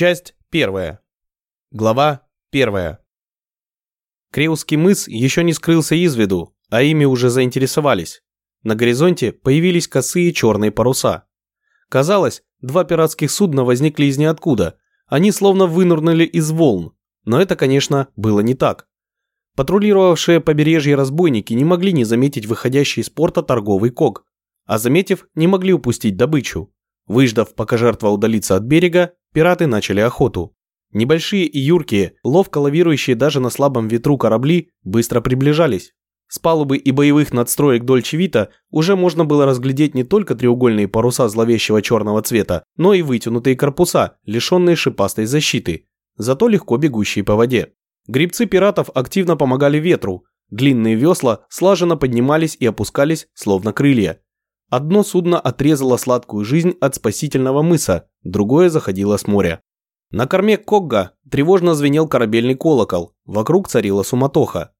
Часть первая. Глава первая. Креусский мыс еще не скрылся из виду, а ими уже заинтересовались. На горизонте появились косые черные паруса. Казалось, два пиратских судна возникли из ниоткуда. Они словно вынырнули из волн. Но это, конечно, было не так. Патрулировавшие побережье разбойники не могли не заметить выходящий из порта торговый ког. А заметив, не могли упустить добычу. Выждав, пока жертва удалится от берега, пираты начали охоту. Небольшие и юркие, ловко лавирующие даже на слабом ветру корабли, быстро приближались. С палубы и боевых надстроек Дольче Вита уже можно было разглядеть не только треугольные паруса зловещего черного цвета, но и вытянутые корпуса, лишенные шипастой защиты, зато легко бегущие по воде. Грибцы пиратов активно помогали ветру, длинные весла слаженно поднимались и опускались, словно крылья. Одно судно отрезало сладкую жизнь от спасительного мыса, другое заходило с моря. На корме Когга тревожно звенел корабельный колокол, вокруг царила суматоха.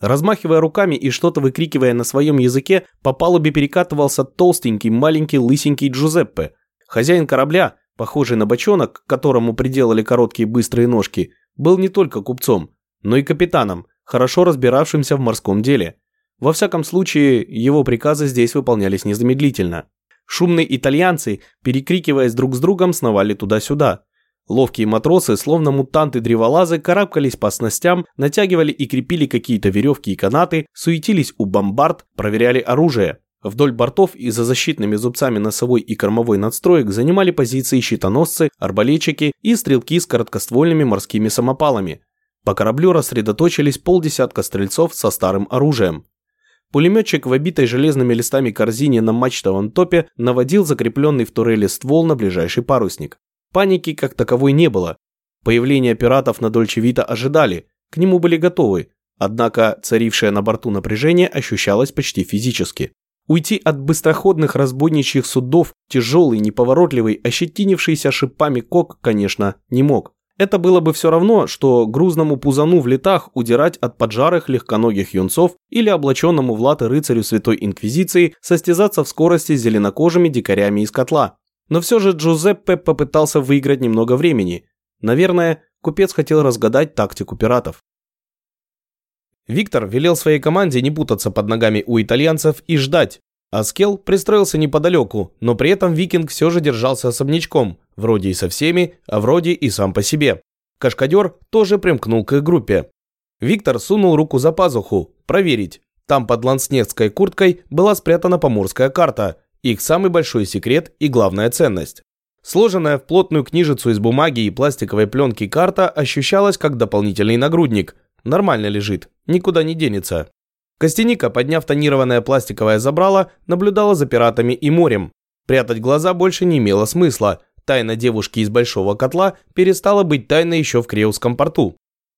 Размахивая руками и что-то выкрикивая на своем языке, по палубе перекатывался толстенький, маленький, лысенький Джузеппе. Хозяин корабля, похожий на бочонок, которому приделали короткие быстрые ножки, был не только купцом, но и капитаном, хорошо разбиравшимся в морском деле. Во всяком случае, его приказы здесь выполнялись незамедлительно. Шумные итальянцы, перекрикиваясь друг с другом, сновали туда-сюда. Ловкие матросы, словно мутанты-древолазы, карабкались по снастям, натягивали и крепили какие-то веревки и канаты, суетились у бомбард, проверяли оружие. Вдоль бортов и за защитными зубцами носовой и кормовой надстроек занимали позиции щитоносцы, арбалетчики и стрелки с короткоствольными морскими самопалами. По кораблю рассредоточились полдесятка стрельцов со старым оружием. Пулеметчик в обитой железными листами корзине на мачтовом топе наводил закрепленный в турели ствол на ближайший парусник. Паники как таковой не было. Появление пиратов на Дольче Вита ожидали, к нему были готовы, однако царившее на борту напряжение ощущалось почти физически. Уйти от быстроходных разбойничьих судов тяжелый, неповоротливый, ощетинившийся шипами кок, конечно, не мог. Это было бы все равно, что грузному пузану в летах удирать от поджарых легконогих юнцов или облаченному в латы рыцарю Святой Инквизиции состязаться в скорости с зеленокожими дикарями из котла. Но все же Джузеппе попытался выиграть немного времени. Наверное, купец хотел разгадать тактику пиратов. Виктор велел своей команде не путаться под ногами у итальянцев и ждать, Аскел пристроился неподалеку, но при этом викинг все же держался особнячком, вроде и со всеми, а вроде и сам по себе. Кашкадер тоже примкнул к их группе. Виктор сунул руку за пазуху, проверить. Там под ланснецкой курткой была спрятана поморская карта, их самый большой секрет и главная ценность. Сложенная в плотную книжицу из бумаги и пластиковой пленки карта ощущалась как дополнительный нагрудник. Нормально лежит, никуда не денется. Костяника, подняв тонированное пластиковое забрало, наблюдала за пиратами и морем. Прятать глаза больше не имело смысла. Тайна девушки из большого котла перестала быть тайной еще в Креусском порту.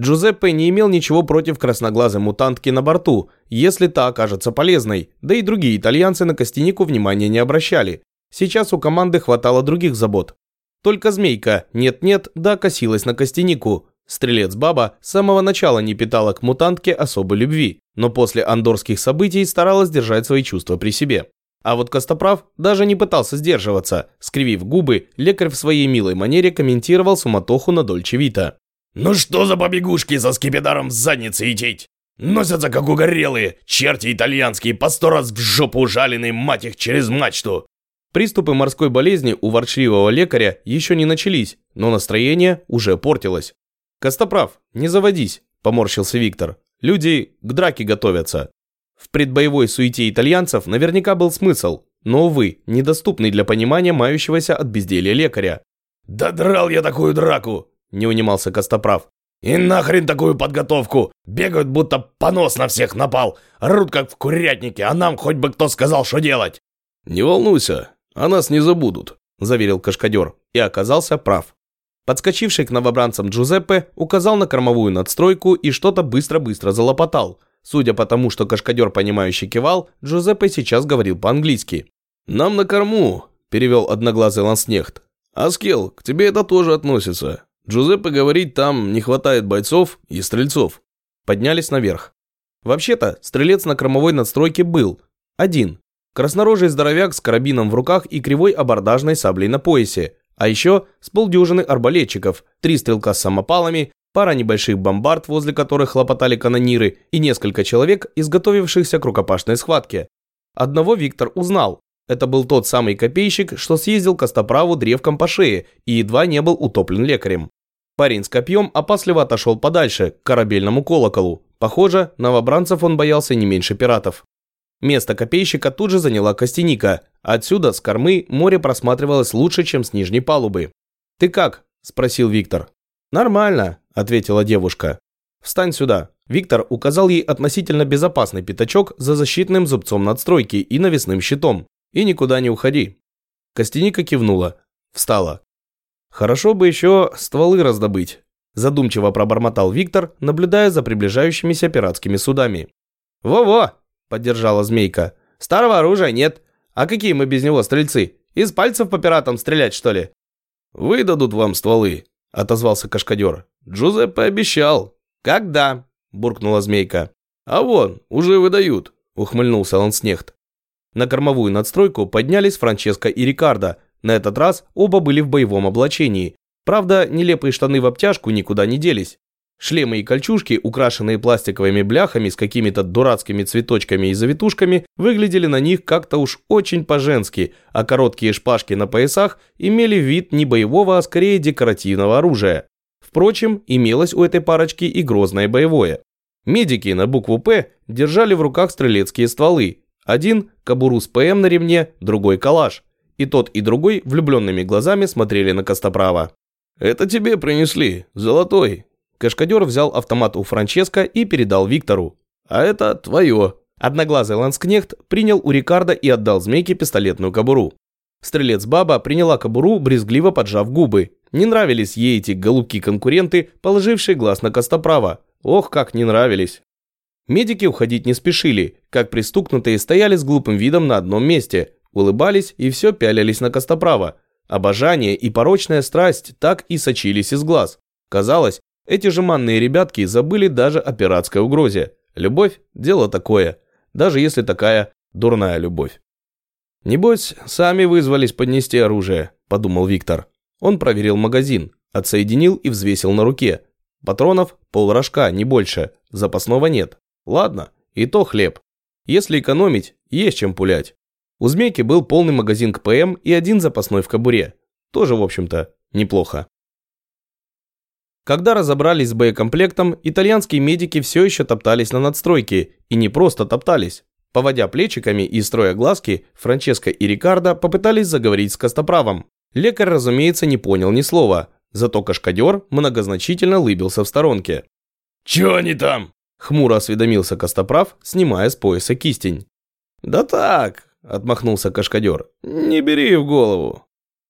Джузеппе не имел ничего против красноглазой мутантки на борту, если та окажется полезной, да и другие итальянцы на Костянику внимания не обращали. Сейчас у команды хватало других забот. Только змейка, нет-нет, да косилась на Костянику, Стрелец-баба с самого начала не питала к мутантке особой любви, но после андорских событий старалась держать свои чувства при себе. А вот Костоправ даже не пытался сдерживаться. Скривив губы, лекарь в своей милой манере комментировал суматоху на Дольче Вита. «Ну что за побегушки за скипидаром в заднице идти? Носятся как угорелые, черти итальянские, по сто раз в жопу ужаленные, мать их, через мачту!» Приступы морской болезни у ворчливого лекаря еще не начались, но настроение уже портилось. «Костоправ, не заводись», – поморщился Виктор. «Люди к драке готовятся». В предбоевой суете итальянцев наверняка был смысл, но, увы, недоступный для понимания мающегося от безделья лекаря. «Да драл я такую драку!» – не унимался Костоправ. «И нахрен такую подготовку! Бегают, будто понос на всех напал! Рут как в курятнике, а нам хоть бы кто сказал, что делать!» «Не волнуйся, о нас не забудут», – заверил Кашкадер, и оказался прав. Подскочивший к новобранцам Джузеппе указал на кормовую надстройку и что-то быстро-быстро залопотал. Судя по тому, что кашкадер понимающий кивал, Джузеппе сейчас говорил по-английски. «Нам на корму», – перевел одноглазый ланснехт. «Аскел, к тебе это тоже относится. Джузеппе говорит, там не хватает бойцов и стрельцов». Поднялись наверх. Вообще-то, стрелец на кормовой надстройке был. Один. Краснорожий здоровяк с карабином в руках и кривой абордажной саблей на поясе. А еще с полдюжины арбалетчиков, три стрелка с самопалами, пара небольших бомбард, возле которых хлопотали канониры, и несколько человек, изготовившихся к рукопашной схватке. Одного Виктор узнал. Это был тот самый копейщик, что съездил Костоправу древком по шее и едва не был утоплен лекарем. Парень с копьем опасливо отошел подальше, к корабельному колоколу. Похоже, новобранцев он боялся не меньше пиратов. Место копейщика тут же заняла Костяника. Отсюда, с кормы, море просматривалось лучше, чем с нижней палубы. «Ты как?» – спросил Виктор. «Нормально», – ответила девушка. «Встань сюда». Виктор указал ей относительно безопасный пятачок за защитным зубцом надстройки и навесным щитом. «И никуда не уходи». Костяника кивнула. Встала. «Хорошо бы еще стволы раздобыть», – задумчиво пробормотал Виктор, наблюдая за приближающимися пиратскими судами. «Во-во!» – поддержала Змейка. «Старого оружия нет. А какие мы без него стрельцы? Из пальцев по пиратам стрелять, что ли?» «Выдадут вам стволы», – отозвался Кашкадер. «Джузеппе обещал». «Когда?» – буркнула Змейка. «А вон, уже выдают», – ухмыльнулся Ланснехт. На кормовую надстройку поднялись Франческо и Рикардо. На этот раз оба были в боевом облачении. Правда, нелепые штаны в обтяжку никуда не делись. Шлемы и кольчужки, украшенные пластиковыми бляхами с какими-то дурацкими цветочками и завитушками, выглядели на них как-то уж очень по-женски, а короткие шпажки на поясах имели вид не боевого, а скорее декоративного оружия. Впрочем, имелось у этой парочки и грозное боевое. Медики на букву «П» держали в руках стрелецкие стволы. Один – кобуру с ПМ на ремне, другой – калаш. И тот, и другой влюбленными глазами смотрели на Костоправа. «Это тебе принесли, золотой», Кашкадер взял автомат у Франческо и передал Виктору. «А это твое». Одноглазый ланскнехт принял у Рикардо и отдал змейке пистолетную кобуру. Стрелец-баба приняла кобуру, брезгливо поджав губы. Не нравились ей эти голубки-конкуренты, положившие глаз на Костоправа. Ох, как не нравились. Медики уходить не спешили, как пристукнутые стояли с глупым видом на одном месте, улыбались и все пялились на Костоправа. Обожание и порочная страсть так и сочились из глаз. Казалось, эти же манные ребятки забыли даже о пиратской угрозе. Любовь – дело такое, даже если такая дурная любовь. «Небось, сами вызвались поднести оружие», – подумал Виктор. Он проверил магазин, отсоединил и взвесил на руке. Патронов – полрожка, не больше, запасного нет. Ладно, и то хлеб. Если экономить, есть чем пулять. У Змейки был полный магазин к ПМ и один запасной в кобуре. Тоже, в общем-то, неплохо. Когда разобрались с боекомплектом, итальянские медики все еще топтались на надстройке, и не просто топтались. Поводя плечиками и строя глазки, Франческо и Рикардо попытались заговорить с Костоправом. Лекарь, разумеется, не понял ни слова, зато Кашкадер многозначительно лыбился в сторонке. «Чё они там?» – хмуро осведомился Костоправ, снимая с пояса кистень. «Да так», – отмахнулся Кашкадер, – «не бери в голову».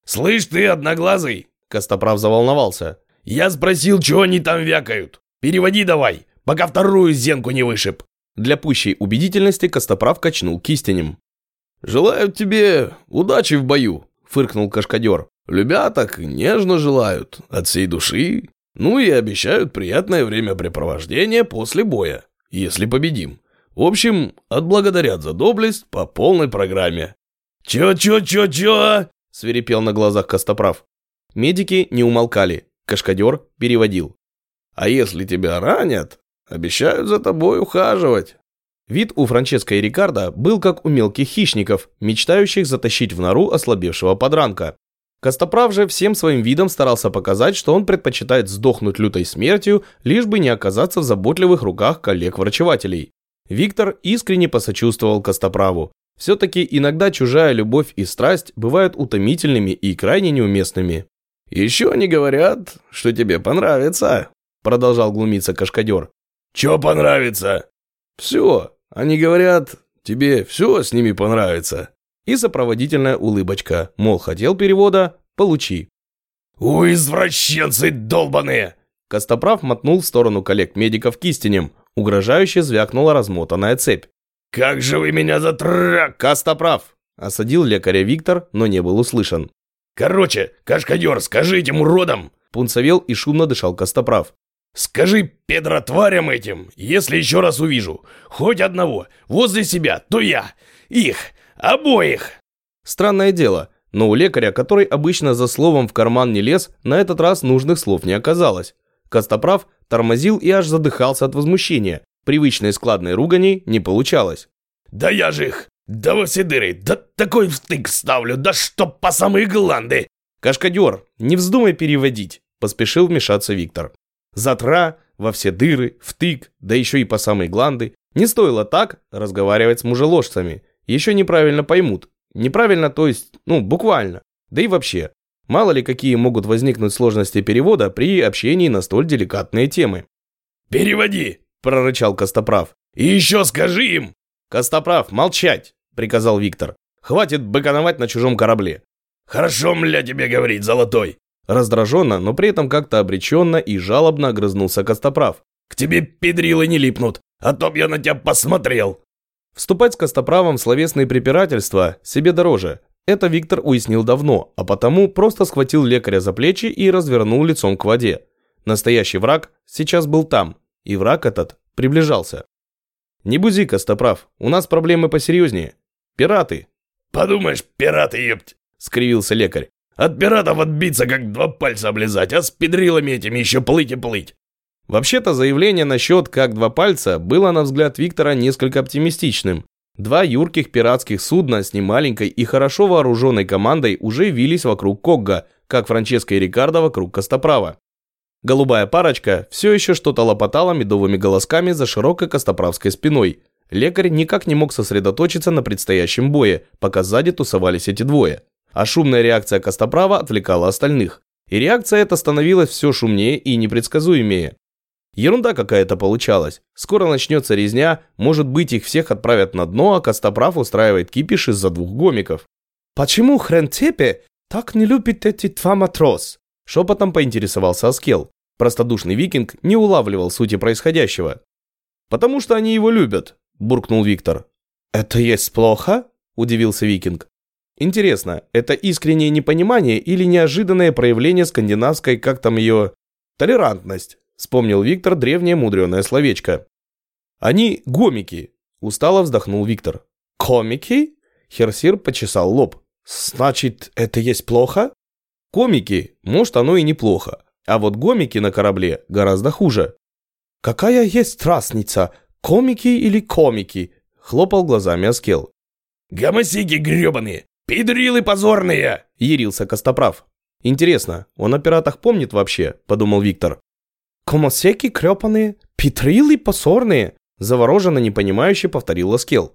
«Слышь ты, одноглазый!» – Костоправ заволновался. «Я спросил, чего они там вякают. Переводи давай, пока вторую зенку не вышиб». Для пущей убедительности Костоправ качнул кистенем. «Желаю тебе удачи в бою», — фыркнул Кашкадер. «Любя так нежно желают, от всей души. Ну и обещают приятное времяпрепровождение после боя, если победим. В общем, отблагодарят за доблесть по полной программе». «Чё-чё-чё-чё?» — свирепел на глазах Костоправ. Медики не умолкали. Кашкадер переводил. «А если тебя ранят, обещают за тобой ухаживать». Вид у Франческо и Рикардо был как у мелких хищников, мечтающих затащить в нору ослабевшего подранка. Костоправ же всем своим видом старался показать, что он предпочитает сдохнуть лютой смертью, лишь бы не оказаться в заботливых руках коллег-врачевателей. Виктор искренне посочувствовал Костоправу. Все-таки иногда чужая любовь и страсть бывают утомительными и крайне неуместными. «Еще они говорят, что тебе понравится», — продолжал глумиться Кашкадер. «Че понравится?» «Все. Они говорят, тебе все с ними понравится». И сопроводительная улыбочка, мол, хотел перевода, получи. «У, извращенцы долбаные!» Костоправ мотнул в сторону коллег-медиков кистенем. Угрожающе звякнула размотанная цепь. «Как же вы меня затра...» «Костоправ!» Осадил лекаря Виктор, но не был услышан. Короче, кашкадер, скажи этим уродам!» Пунцовел и шумно дышал Костоправ. «Скажи педротварям этим, если еще раз увижу, хоть одного, возле себя, то я, их, обоих!» Странное дело, Но у лекаря, который обычно за словом в карман не лез, на этот раз нужных слов не оказалось. Костоправ тормозил и аж задыхался от возмущения. Привычной складной ругани не получалось. «Да я же их! Да во все дыры! Да такой втык ставлю! Да чтоб по самые гланды!» «Кашкадер, не вздумай переводить!» – поспешил вмешаться Виктор. «Затра, во все дыры, втык, да еще и по самые гланды. Не стоило так разговаривать с мужеложцами. Еще неправильно поймут. Неправильно, то есть, ну, буквально. Да и вообще, мало ли какие могут возникнуть сложности перевода при общении на столь деликатные темы. «Переводи!» – прорычал Костоправ. «И еще скажи им!» «Костоправ, молчать!» – приказал Виктор. «Хватит быкановать на чужом корабле!» «Хорошо, мля, тебе говорить, золотой!» Раздраженно, но при этом как-то обреченно и жалобно огрызнулся Костоправ. «К тебе педрилы не липнут, а то б я на тебя посмотрел!» Вступать с Костоправом в словесные препирательства себе дороже. Это Виктор уяснил давно, а потому просто схватил лекаря за плечи и развернул лицом к воде. Настоящий враг сейчас был там, и враг этот приближался. «Не бузи, Костоправ, у нас проблемы посерьезнее. Пираты!» «Подумаешь, пираты, епть!» – скривился лекарь. «От пиратов отбиться, как два пальца облизать, а с педрилами этими еще плыть и плыть!» Вообще-то заявление насчет «как два пальца» было, на взгляд Виктора, несколько оптимистичным. Два юрких пиратских судна с немаленькой и хорошо вооруженной командой уже вились вокруг Когга, как Франческо и Рикардо вокруг Костоправа. Голубая парочка все еще что-то лопотала медовыми голосками за широкой костоправской спиной. Лекарь никак не мог сосредоточиться на предстоящем бое, пока сзади тусовались эти двое. А шумная реакция Костоправа отвлекала остальных. И реакция эта становилась все шумнее и непредсказуемее. Ерунда какая-то получалась. Скоро начнется резня, может быть их всех отправят на дно, а Костоправ устраивает кипиш из-за двух гомиков. «Почему Хрентепе так не любит эти два матрос?» Шепотом поинтересовался Аскел. Простодушный викинг не улавливал сути происходящего. «Потому что они его любят», – буркнул Виктор. «Это есть плохо?» – удивился викинг. Интересно, это искреннее непонимание или неожиданное проявление скандинавской, как там ее, толерантность? Вспомнил Виктор древнее мудреное словечко. Они гомики, устало вздохнул Виктор. Комики? Херсир почесал лоб. Значит, это есть плохо? Комики, может оно и неплохо. А вот гомики на корабле гораздо хуже. Какая есть разница, комики или комики? Хлопал глазами Аскел. Гомосики гребаные, пидрилы позорные, ярился Костоправ. Интересно, он о пиратах помнит вообще, подумал Виктор. «Комосеки крепаные, петрилы посорные!» Завороженно непонимающе повторил Ласкел.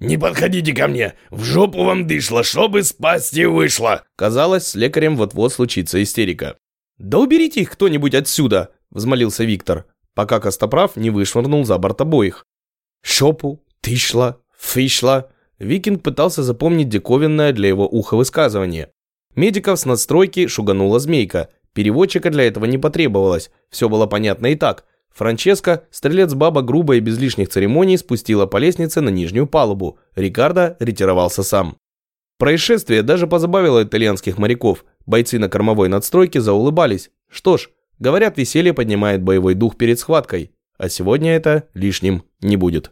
«Не подходите ко мне! В жопу вам дышло, чтобы спасти вышло!» Казалось, с лекарем вот-вот случится истерика. «Да уберите их кто-нибудь отсюда!» – взмолился Виктор, пока Костоправ не вышвырнул за борт обоих. «Шопу, тышла, фышла!» Викинг пытался запомнить диковинное для его уха высказывание. Медиков с надстройки шуганула змейка – Переводчика для этого не потребовалось, все было понятно и так. Франческо, стрелец-баба грубо и без лишних церемоний спустила по лестнице на нижнюю палубу. Рикардо ретировался сам. Происшествие даже позабавило итальянских моряков. Бойцы на кормовой надстройке заулыбались. Что ж, говорят, веселье поднимает боевой дух перед схваткой. А сегодня это лишним не будет.